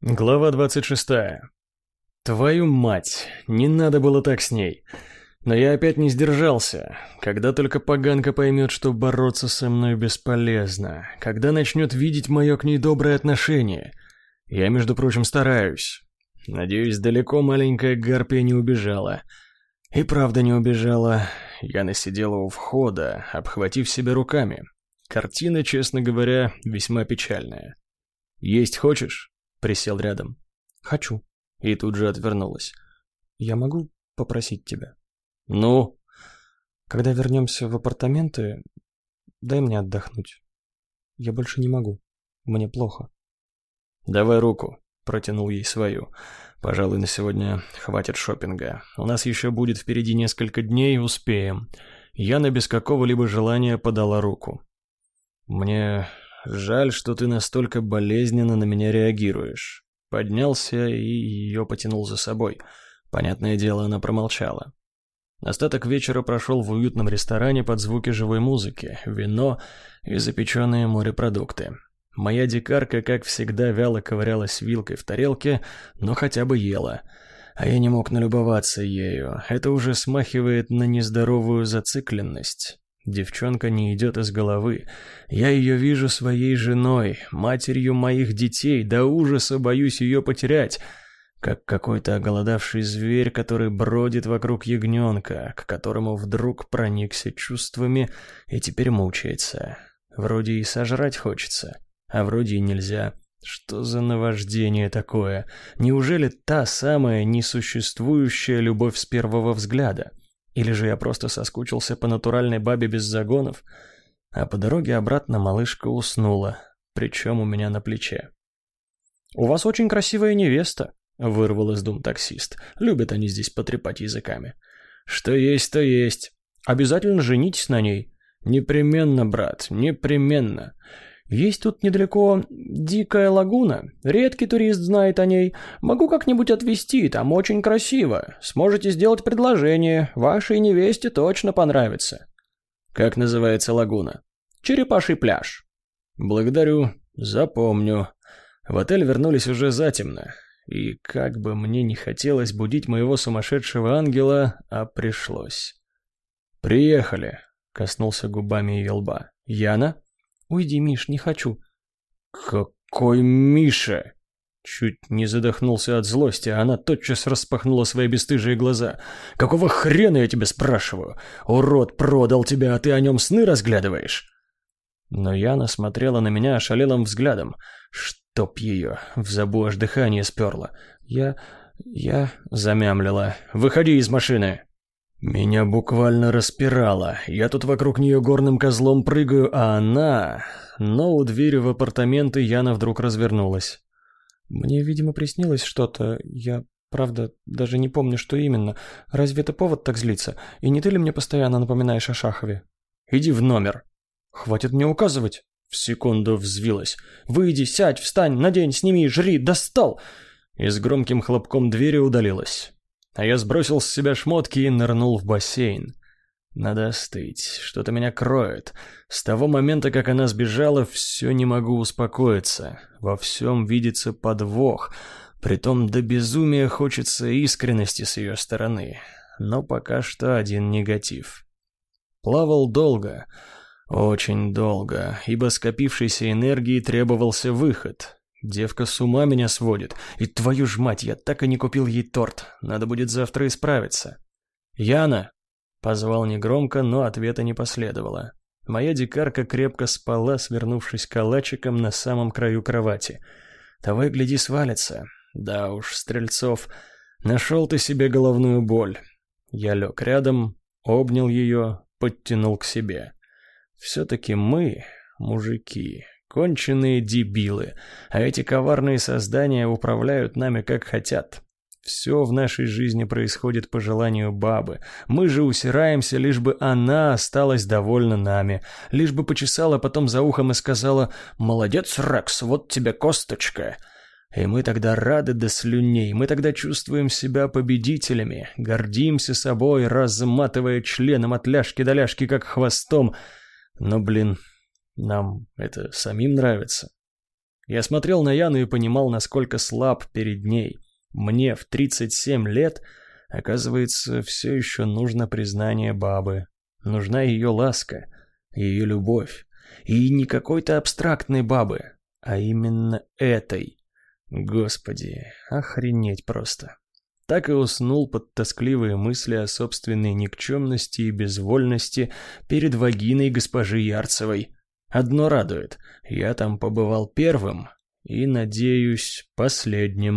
Глава 26. Твою мать, не надо было так с ней. Но я опять не сдержался. Когда только поганка поймет, что бороться со мной бесполезно. Когда начнет видеть мое к ней доброе отношение. Я, между прочим, стараюсь. Надеюсь, далеко маленькая гарпия не убежала. И правда не убежала. Я насидела у входа, обхватив себя руками. Картина, честно говоря, весьма печальная. «Есть хочешь?» Присел рядом. «Хочу». И тут же отвернулась. «Я могу попросить тебя?» «Ну?» «Когда вернемся в апартаменты, дай мне отдохнуть. Я больше не могу. Мне плохо». «Давай руку», — протянул ей свою. «Пожалуй, на сегодня хватит шопинга. У нас еще будет впереди несколько дней, успеем». Яна без какого-либо желания подала руку. «Мне Жаль, что ты настолько болезненно на меня реагируешь. Поднялся и ее потянул за собой. Понятное дело, она промолчала. Остаток вечера прошел в уютном ресторане под звуки живой музыки, вино и запеченные морепродукты. Моя дикарка, как всегда, вяло ковырялась вилкой в тарелке, но хотя бы ела. А я не мог налюбоваться ею. Это уже смахивает на нездоровую зацикленность. Девчонка не идет из головы. Я ее вижу своей женой, матерью моих детей, до ужаса боюсь ее потерять. Как какой-то оголодавший зверь, который бродит вокруг ягненка, к которому вдруг проникся чувствами и теперь мучается. Вроде и сожрать хочется, а вроде и нельзя. Что за наваждение такое? Неужели та самая несуществующая любовь с первого взгляда? Или же я просто соскучился по натуральной бабе без загонов, а по дороге обратно малышка уснула, причем у меня на плече. «У вас очень красивая невеста», — вырвал из дум таксист. «Любят они здесь потрепать языками». «Что есть, то есть. Обязательно женитесь на ней». «Непременно, брат, непременно. Есть тут недалеко дикая лагуна. Редкий турист знает о ней. Могу как-нибудь отвезти, там очень красиво. Сможете сделать предложение. Вашей невесте точно понравится. Как называется лагуна? Черепаший пляж. Благодарю, запомню. В отель вернулись уже затемно. И как бы мне не хотелось будить моего сумасшедшего ангела, а пришлось. «Приехали», — коснулся губами ее лба. «Яна?» «Уйди, Миш, не хочу». «Какой Миша?» Чуть не задохнулся от злости, а она тотчас распахнула свои бесстыжие глаза. «Какого хрена я тебя спрашиваю? Урод продал тебя, а ты о нем сны разглядываешь?» Но Яна смотрела на меня ошалелым взглядом. Чтоб ее, в забу аж дыхание сперло. Я... я... замямлила. «Выходи из машины!» Меня буквально распирало. Я тут вокруг нее горным козлом прыгаю, а она... Но у двери в апартаменты Яна вдруг развернулась. Мне, видимо, приснилось что-то. Я, правда, даже не помню, что именно. Разве это повод так злиться? И не ты ли мне постоянно напоминаешь о Шахове? Иди в номер. Хватит мне указывать. В секунду взвилась. Выйди, сядь, встань, надень, сними, жри, достал! И с громким хлопком двери удалилась а я сбросил с себя шмотки и нырнул в бассейн. Надо остыть, что-то меня кроет. С того момента, как она сбежала, все не могу успокоиться. Во всем видится подвох. Притом до безумия хочется искренности с ее стороны. Но пока что один негатив. Плавал долго, очень долго, ибо скопившейся энергии требовался выход. Девка с ума меня сводит. И твою ж мать, я так и не купил ей торт. Надо будет завтра исправиться. Яна! Позвал негромко, но ответа не последовало. Моя дикарка крепко спала, свернувшись калачиком на самом краю кровати. Того и гляди свалится. Да уж, Стрельцов, нашел ты себе головную боль. Я лег рядом, обнял ее, подтянул к себе. Все-таки мы, мужики, Конченые дебилы, а эти коварные создания управляют нами как хотят. Все в нашей жизни происходит по желанию бабы. Мы же усираемся, лишь бы она осталась довольна нами. Лишь бы почесала потом за ухом и сказала «Молодец, Рекс, вот тебе косточка». И мы тогда рады до слюней, мы тогда чувствуем себя победителями, гордимся собой, разматывая членом от ляжки до ляжки, как хвостом. Но, блин, нам это самим нравится. Я смотрел на Яну и понимал, насколько слаб перед ней. Мне в 37 лет, оказывается, все еще нужно признание бабы. Нужна ее ласка, ее любовь. И не какой-то абстрактной бабы, а именно этой. Господи, охренеть просто. Так и уснул под тоскливые мысли о собственной никчемности и безвольности перед вагиной госпожи Ярцевой. Одно радует, я там побывал первым и, надеюсь, последним.